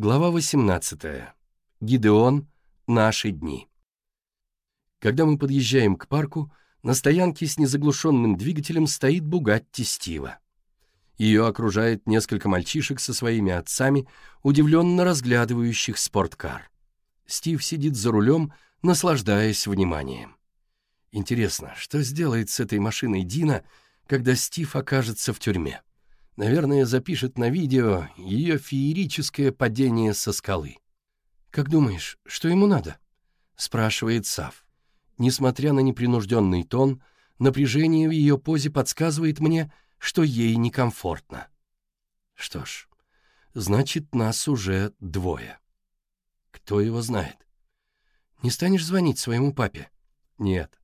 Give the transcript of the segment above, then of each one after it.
Глава 18. Гидеон. Наши дни. Когда мы подъезжаем к парку, на стоянке с незаглушенным двигателем стоит Бугатти Стива. Ее окружает несколько мальчишек со своими отцами, удивленно разглядывающих спорткар. Стив сидит за рулем, наслаждаясь вниманием. Интересно, что сделает с этой машиной Дина, когда Стив окажется в тюрьме? Наверное, запишет на видео ее феерическое падение со скалы. «Как думаешь, что ему надо?» — спрашивает Сав. Несмотря на непринужденный тон, напряжение в ее позе подсказывает мне, что ей некомфортно. Что ж, значит, нас уже двое. Кто его знает? Не станешь звонить своему папе? Нет.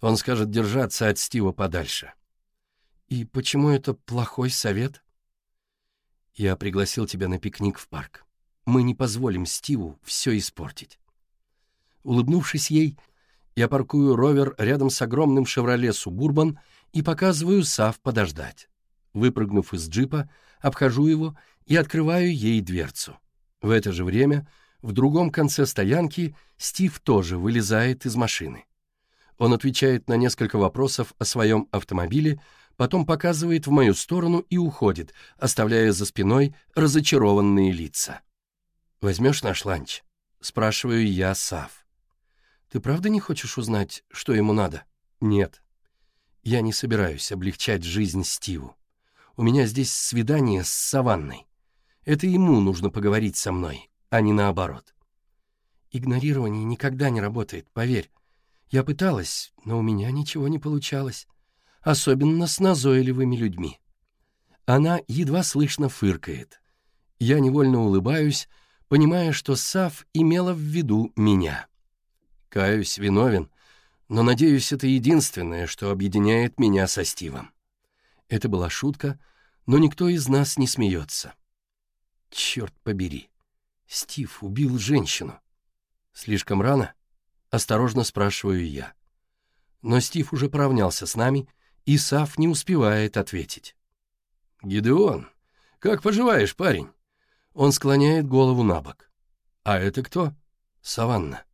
Он скажет держаться от Стива подальше. И почему это плохой совет? Я пригласил тебя на пикник в парк. Мы не позволим Стиву все испортить. Улыбнувшись ей, я паркую ровер рядом с огромным «Шевроле Субурбан» и показываю Сав подождать. Выпрыгнув из джипа, обхожу его и открываю ей дверцу. В это же время в другом конце стоянки Стив тоже вылезает из машины. Он отвечает на несколько вопросов о своем автомобиле, потом показывает в мою сторону и уходит, оставляя за спиной разочарованные лица. «Возьмешь наш ланч?» — спрашиваю я Сав. «Ты правда не хочешь узнать, что ему надо?» «Нет. Я не собираюсь облегчать жизнь Стиву. У меня здесь свидание с Саванной. Это ему нужно поговорить со мной, а не наоборот». Игнорирование никогда не работает, поверь. Я пыталась, но у меня ничего не получалось особенно с назойливыми людьми. Она едва слышно фыркает. Я невольно улыбаюсь, понимая, что Сав имела в виду меня. Каюсь, виновен, но, надеюсь, это единственное, что объединяет меня со Стивом. Это была шутка, но никто из нас не смеется. Черт побери, Стив убил женщину. Слишком рано? Осторожно спрашиваю я. Но Стив уже поравнялся с нами Исаф не успевает ответить. «Гидеон, как поживаешь, парень?» Он склоняет голову на бок. «А это кто?» «Саванна».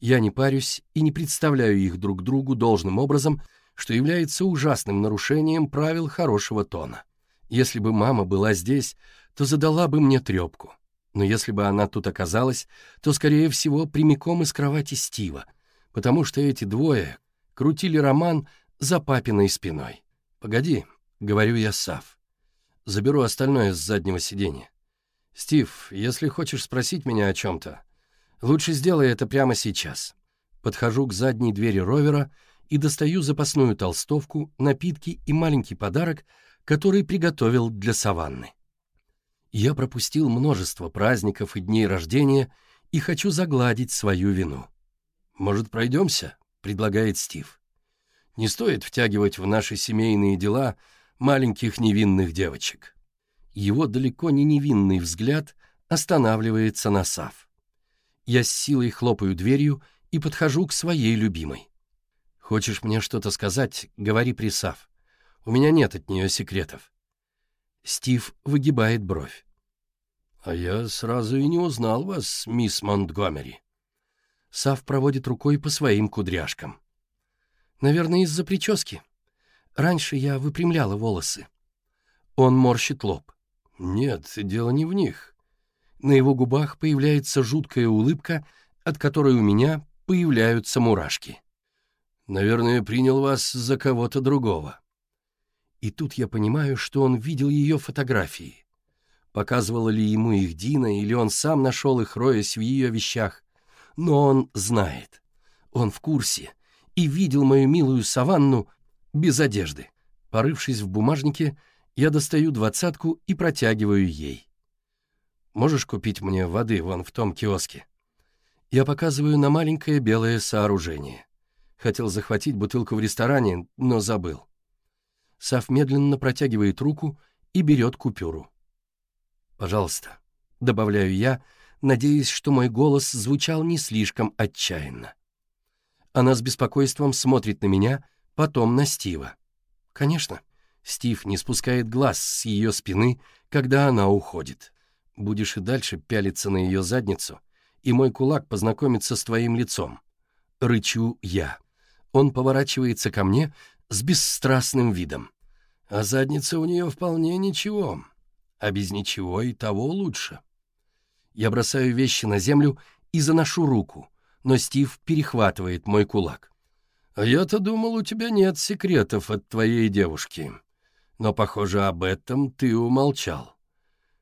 Я не парюсь и не представляю их друг другу должным образом, что является ужасным нарушением правил хорошего тона. Если бы мама была здесь, то задала бы мне трепку. Но если бы она тут оказалась, то, скорее всего, прямиком из кровати Стива, потому что эти двое крутили роман за папиной спиной. «Погоди», — говорю я Сав. «Заберу остальное с заднего сиденья. Стив, если хочешь спросить меня о чем-то, лучше сделай это прямо сейчас». Подхожу к задней двери ровера и достаю запасную толстовку, напитки и маленький подарок, который приготовил для саванны. Я пропустил множество праздников и дней рождения и хочу загладить свою вину. «Может, пройдемся?» — предлагает Стив. Не стоит втягивать в наши семейные дела маленьких невинных девочек. Его далеко не невинный взгляд останавливается на Сав. Я с силой хлопаю дверью и подхожу к своей любимой. «Хочешь мне что-то сказать? Говори при Сав. У меня нет от нее секретов». Стив выгибает бровь. «А я сразу и не узнал вас, мисс Монтгомери». Сав проводит рукой по своим кудряшкам. Наверное, из-за прически. Раньше я выпрямляла волосы. Он морщит лоб. Нет, дело не в них. На его губах появляется жуткая улыбка, от которой у меня появляются мурашки. Наверное, принял вас за кого-то другого. И тут я понимаю, что он видел ее фотографии. Показывала ли ему их Дина, или он сам нашел их, роясь в ее вещах. Но он знает. Он в курсе — и видел мою милую саванну без одежды. Порывшись в бумажнике, я достаю двадцатку и протягиваю ей. «Можешь купить мне воды вон в том киоске?» Я показываю на маленькое белое сооружение. Хотел захватить бутылку в ресторане, но забыл. Сав медленно протягивает руку и берет купюру. «Пожалуйста», — добавляю я, надеясь, что мой голос звучал не слишком отчаянно. Она с беспокойством смотрит на меня, потом на Стива. Конечно, Стив не спускает глаз с ее спины, когда она уходит. Будешь и дальше пялиться на ее задницу, и мой кулак познакомится с твоим лицом. Рычу я. Он поворачивается ко мне с бесстрастным видом. А задница у нее вполне ничего. А без ничего и того лучше. Я бросаю вещи на землю и заношу руку — но Стив перехватывает мой кулак. «А я-то думал, у тебя нет секретов от твоей девушки. Но, похоже, об этом ты умолчал.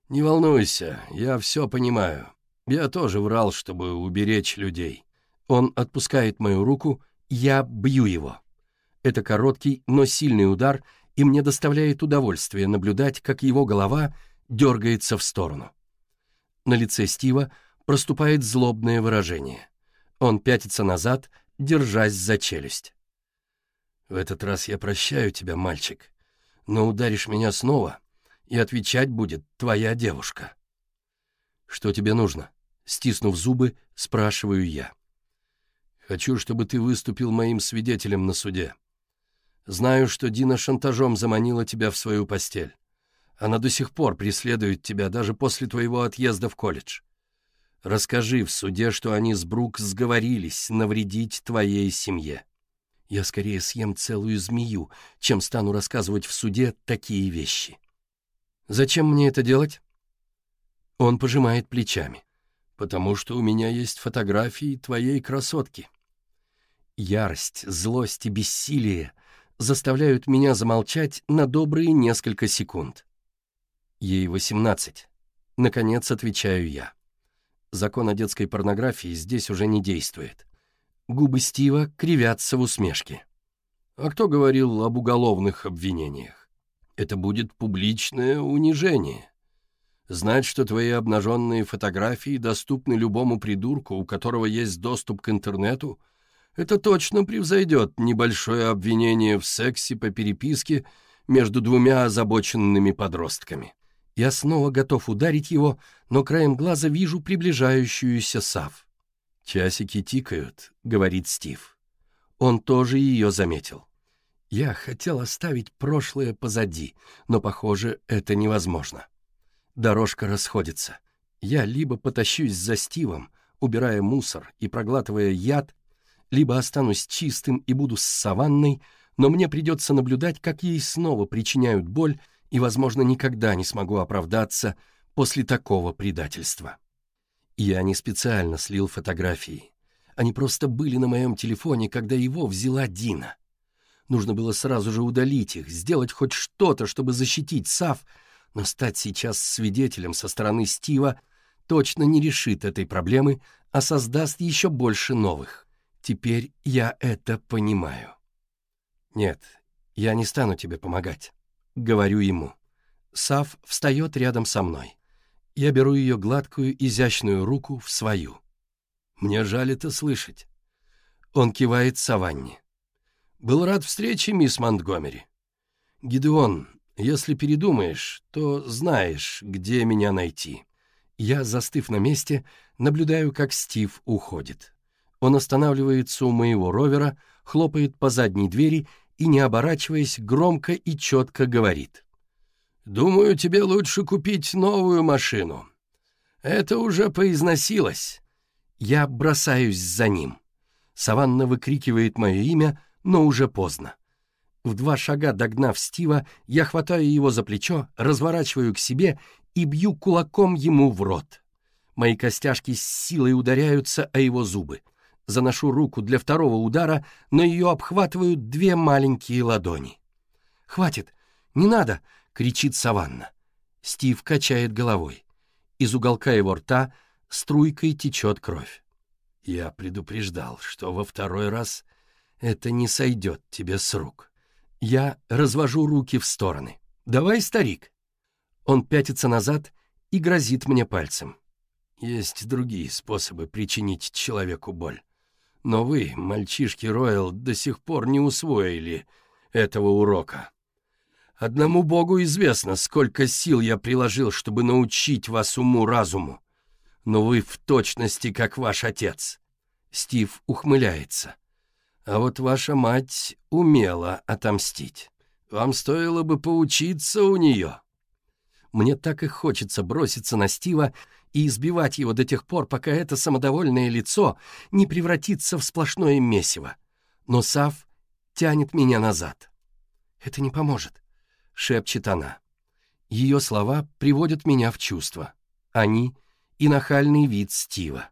Не волнуйся, я все понимаю. Я тоже врал, чтобы уберечь людей». Он отпускает мою руку, я бью его. Это короткий, но сильный удар, и мне доставляет удовольствие наблюдать, как его голова дергается в сторону. На лице Стива проступает злобное выражение. Он пятится назад, держась за челюсть. «В этот раз я прощаю тебя, мальчик, но ударишь меня снова, и отвечать будет твоя девушка». «Что тебе нужно?» — стиснув зубы, спрашиваю я. «Хочу, чтобы ты выступил моим свидетелем на суде. Знаю, что Дина шантажом заманила тебя в свою постель. Она до сих пор преследует тебя даже после твоего отъезда в колледж. Расскажи в суде, что они с Брук сговорились навредить твоей семье. Я скорее съем целую змею, чем стану рассказывать в суде такие вещи. Зачем мне это делать? Он пожимает плечами. Потому что у меня есть фотографии твоей красотки. Ярость, злость и бессилие заставляют меня замолчать на добрые несколько секунд. Ей восемнадцать. Наконец отвечаю я закон о детской порнографии здесь уже не действует. Губы Стива кривятся в усмешке. А кто говорил об уголовных обвинениях? Это будет публичное унижение. Знать, что твои обнаженные фотографии доступны любому придурку, у которого есть доступ к интернету, это точно превзойдет небольшое обвинение в сексе по переписке между двумя озабоченными подростками. Я снова готов ударить его, но краем глаза вижу приближающуюся Сав. «Часики тикают», — говорит Стив. Он тоже ее заметил. Я хотел оставить прошлое позади, но, похоже, это невозможно. Дорожка расходится. Я либо потащусь за Стивом, убирая мусор и проглатывая яд, либо останусь чистым и буду с саванной, но мне придется наблюдать, как ей снова причиняют боль и, возможно, никогда не смогу оправдаться после такого предательства. Я не специально слил фотографии. Они просто были на моем телефоне, когда его взяла Дина. Нужно было сразу же удалить их, сделать хоть что-то, чтобы защитить Сав, но стать сейчас свидетелем со стороны Стива точно не решит этой проблемы, а создаст еще больше новых. Теперь я это понимаю. Нет, я не стану тебе помогать. Говорю ему. Сав встает рядом со мной. Я беру ее гладкую, изящную руку в свою. Мне жаль это слышать. Он кивает Саванне. Был рад встрече, мисс Монтгомери. Гидеон, если передумаешь, то знаешь, где меня найти. Я, застыв на месте, наблюдаю, как Стив уходит. Он останавливается у моего ровера, хлопает по задней двери и, не оборачиваясь, громко и четко говорит. «Думаю, тебе лучше купить новую машину. Это уже поизносилось». Я бросаюсь за ним. Саванна выкрикивает мое имя, но уже поздно. В два шага догнав Стива, я хватаю его за плечо, разворачиваю к себе и бью кулаком ему в рот. Мои костяшки с силой ударяются о его зубы — Заношу руку для второго удара, но ее обхватывают две маленькие ладони. «Хватит! Не надо!» — кричит Саванна. Стив качает головой. Из уголка его рта струйкой течет кровь. «Я предупреждал, что во второй раз это не сойдет тебе с рук». Я развожу руки в стороны. «Давай, старик!» Он пятится назад и грозит мне пальцем. Есть другие способы причинить человеку боль. Но вы, мальчишки Ройл, до сих пор не усвоили этого урока. Одному Богу известно, сколько сил я приложил, чтобы научить вас уму-разуму. Но вы в точности, как ваш отец. Стив ухмыляется. А вот ваша мать умела отомстить. Вам стоило бы поучиться у нее. Мне так и хочется броситься на Стива и избивать его до тех пор, пока это самодовольное лицо не превратится в сплошное месиво. Но Сав тянет меня назад. «Это не поможет», — шепчет она. Ее слова приводят меня в чувство. Они и нахальный вид Стива.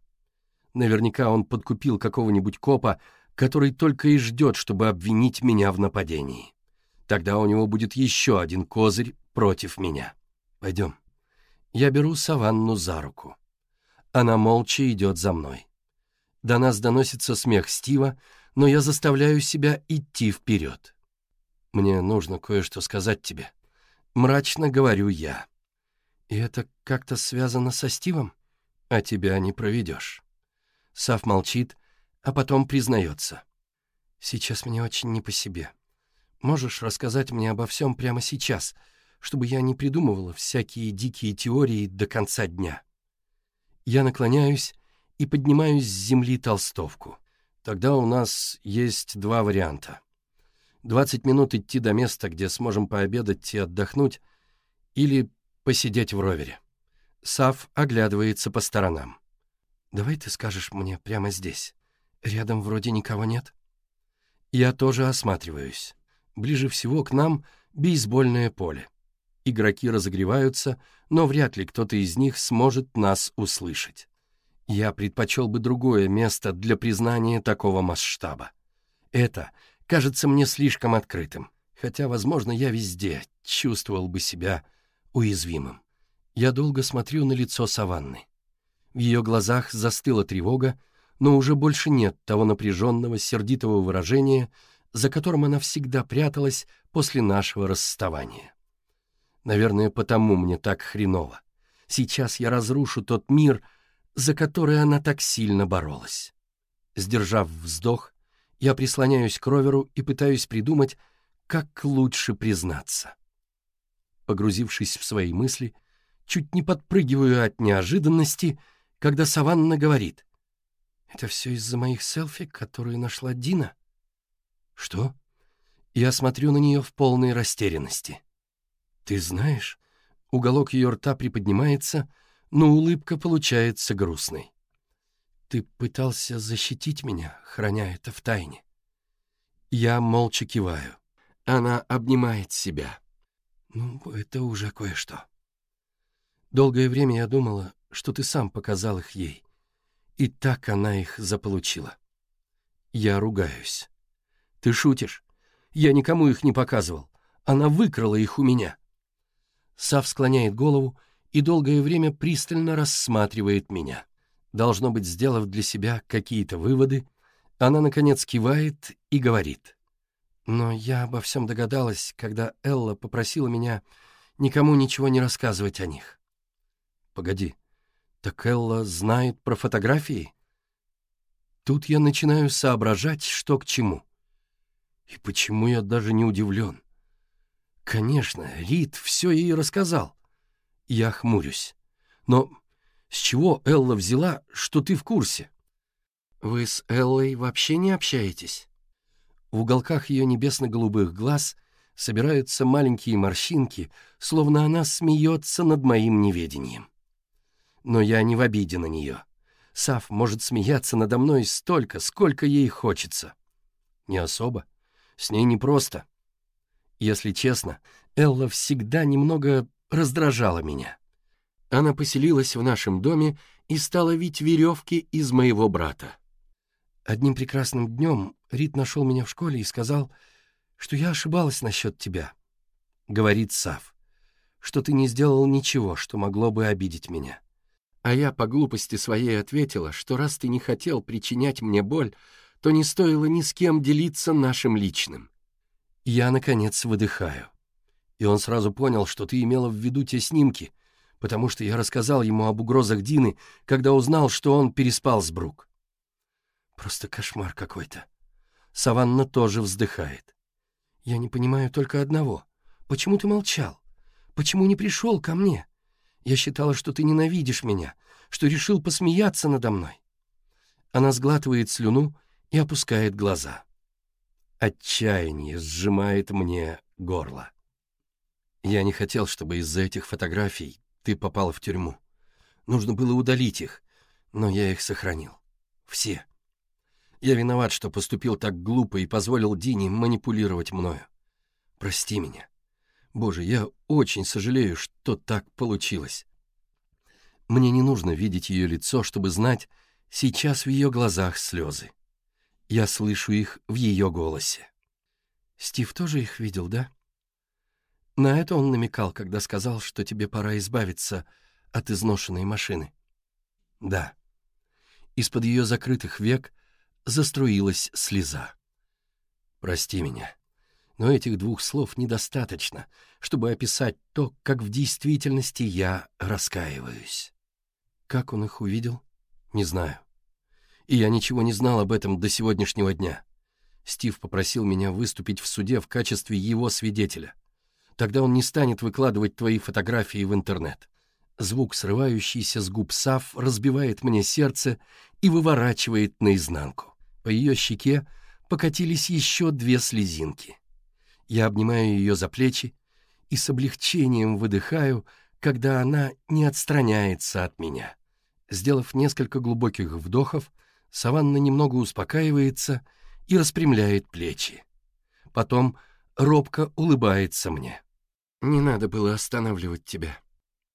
Наверняка он подкупил какого-нибудь копа, который только и ждет, чтобы обвинить меня в нападении. Тогда у него будет еще один козырь против меня. Пойдем. Я беру Саванну за руку. Она молча идет за мной. До нас доносится смех Стива, но я заставляю себя идти вперед. «Мне нужно кое-что сказать тебе», — мрачно говорю я. «И это как-то связано со Стивом? А тебя не проведешь». Сав молчит, а потом признается. «Сейчас мне очень не по себе. Можешь рассказать мне обо всем прямо сейчас?» чтобы я не придумывала всякие дикие теории до конца дня. Я наклоняюсь и поднимаю с земли толстовку. Тогда у нас есть два варианта. 20 минут идти до места, где сможем пообедать и отдохнуть, или посидеть в ровере. Сав оглядывается по сторонам. «Давай ты скажешь мне прямо здесь. Рядом вроде никого нет». Я тоже осматриваюсь. Ближе всего к нам бейсбольное поле. Игроки разогреваются, но вряд ли кто-то из них сможет нас услышать. Я предпочел бы другое место для признания такого масштаба. Это кажется мне слишком открытым, хотя, возможно, я везде чувствовал бы себя уязвимым. Я долго смотрю на лицо Саванны. В ее глазах застыла тревога, но уже больше нет того напряженного, сердитого выражения, за которым она всегда пряталась после нашего расставания. Наверное, потому мне так хреново. Сейчас я разрушу тот мир, за который она так сильно боролась. Сдержав вздох, я прислоняюсь к роверу и пытаюсь придумать, как лучше признаться. Погрузившись в свои мысли, чуть не подпрыгиваю от неожиданности, когда Саванна говорит. «Это все из-за моих селфи, которые нашла Дина?» «Что?» Я смотрю на нее в полной растерянности. «Ты знаешь...» Уголок ее рта приподнимается, но улыбка получается грустной. «Ты пытался защитить меня, храня это в тайне». Я молча киваю. Она обнимает себя. «Ну, это уже кое-что». Долгое время я думала, что ты сам показал их ей. И так она их заполучила. Я ругаюсь. «Ты шутишь? Я никому их не показывал. Она выкрала их у меня». Сав склоняет голову и долгое время пристально рассматривает меня. Должно быть, сделав для себя какие-то выводы, она, наконец, кивает и говорит. «Но я обо всем догадалась, когда Элла попросила меня никому ничего не рассказывать о них». «Погоди, так Элла знает про фотографии?» Тут я начинаю соображать, что к чему. И почему я даже не удивлен. Конечно, Рид все ей рассказал. Я хмурюсь. Но с чего Элла взяла, что ты в курсе? Вы с Эллой вообще не общаетесь? В уголках ее небесно-голубых глаз собираются маленькие морщинки, словно она смеется над моим неведением. Но я не в обиде на нее. Сав может смеяться надо мной столько, сколько ей хочется. Не особо. С ней непросто. Если честно, Элла всегда немного раздражала меня. Она поселилась в нашем доме и стала вить веревки из моего брата. Одним прекрасным днем Рид нашел меня в школе и сказал, что я ошибалась насчет тебя, — говорит Сав, — что ты не сделал ничего, что могло бы обидеть меня. А я по глупости своей ответила, что раз ты не хотел причинять мне боль, то не стоило ни с кем делиться нашим личным. Я, наконец, выдыхаю. И он сразу понял, что ты имела в виду те снимки, потому что я рассказал ему об угрозах Дины, когда узнал, что он переспал с Брук. Просто кошмар какой-то. Саванна тоже вздыхает. Я не понимаю только одного. Почему ты молчал? Почему не пришел ко мне? Я считала, что ты ненавидишь меня, что решил посмеяться надо мной. Она сглатывает слюну и опускает глаза. Отчаяние сжимает мне горло. Я не хотел, чтобы из-за этих фотографий ты попала в тюрьму. Нужно было удалить их, но я их сохранил. Все. Я виноват, что поступил так глупо и позволил Дине манипулировать мною. Прости меня. Боже, я очень сожалею, что так получилось. Мне не нужно видеть ее лицо, чтобы знать, сейчас в ее глазах слезы. Я слышу их в ее голосе. «Стив тоже их видел, да?» На это он намекал, когда сказал, что тебе пора избавиться от изношенной машины. «Да». Из-под ее закрытых век заструилась слеза. «Прости меня», но этих двух слов недостаточно, чтобы описать то, как в действительности я раскаиваюсь. Как он их увидел? Не знаю и я ничего не знал об этом до сегодняшнего дня. Стив попросил меня выступить в суде в качестве его свидетеля. Тогда он не станет выкладывать твои фотографии в интернет. Звук, срывающийся с губ Сав, разбивает мне сердце и выворачивает наизнанку. По ее щеке покатились еще две слезинки. Я обнимаю ее за плечи и с облегчением выдыхаю, когда она не отстраняется от меня. Сделав несколько глубоких вдохов, Саванна немного успокаивается и распрямляет плечи. Потом робко улыбается мне. «Не надо было останавливать тебя».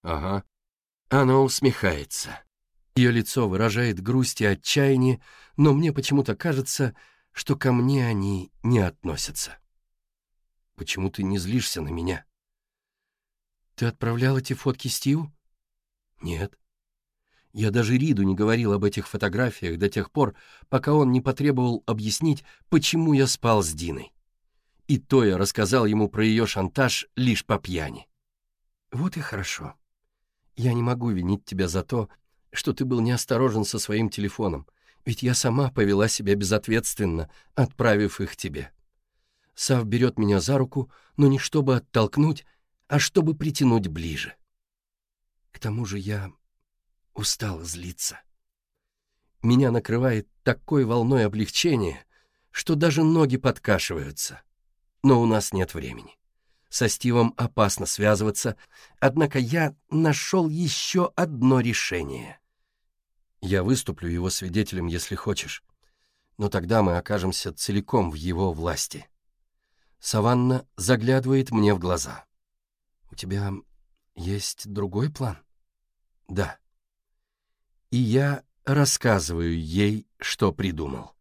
«Ага». Она усмехается. Ее лицо выражает грусть и отчаяние, но мне почему-то кажется, что ко мне они не относятся. «Почему ты не злишься на меня?» «Ты отправлял эти фотки Стиву?» «Нет». Я даже Риду не говорил об этих фотографиях до тех пор, пока он не потребовал объяснить, почему я спал с Диной. И то я рассказал ему про ее шантаж лишь по пьяни. Вот и хорошо. Я не могу винить тебя за то, что ты был неосторожен со своим телефоном, ведь я сама повела себя безответственно, отправив их тебе. Сав берет меня за руку, но не чтобы оттолкнуть, а чтобы притянуть ближе. К тому же я Устал злиться. Меня накрывает такой волной облегчения, что даже ноги подкашиваются. Но у нас нет времени. Со Стивом опасно связываться, однако я нашел еще одно решение. Я выступлю его свидетелем, если хочешь, но тогда мы окажемся целиком в его власти. Саванна заглядывает мне в глаза. «У тебя есть другой план?» «Да» и я рассказываю ей, что придумал.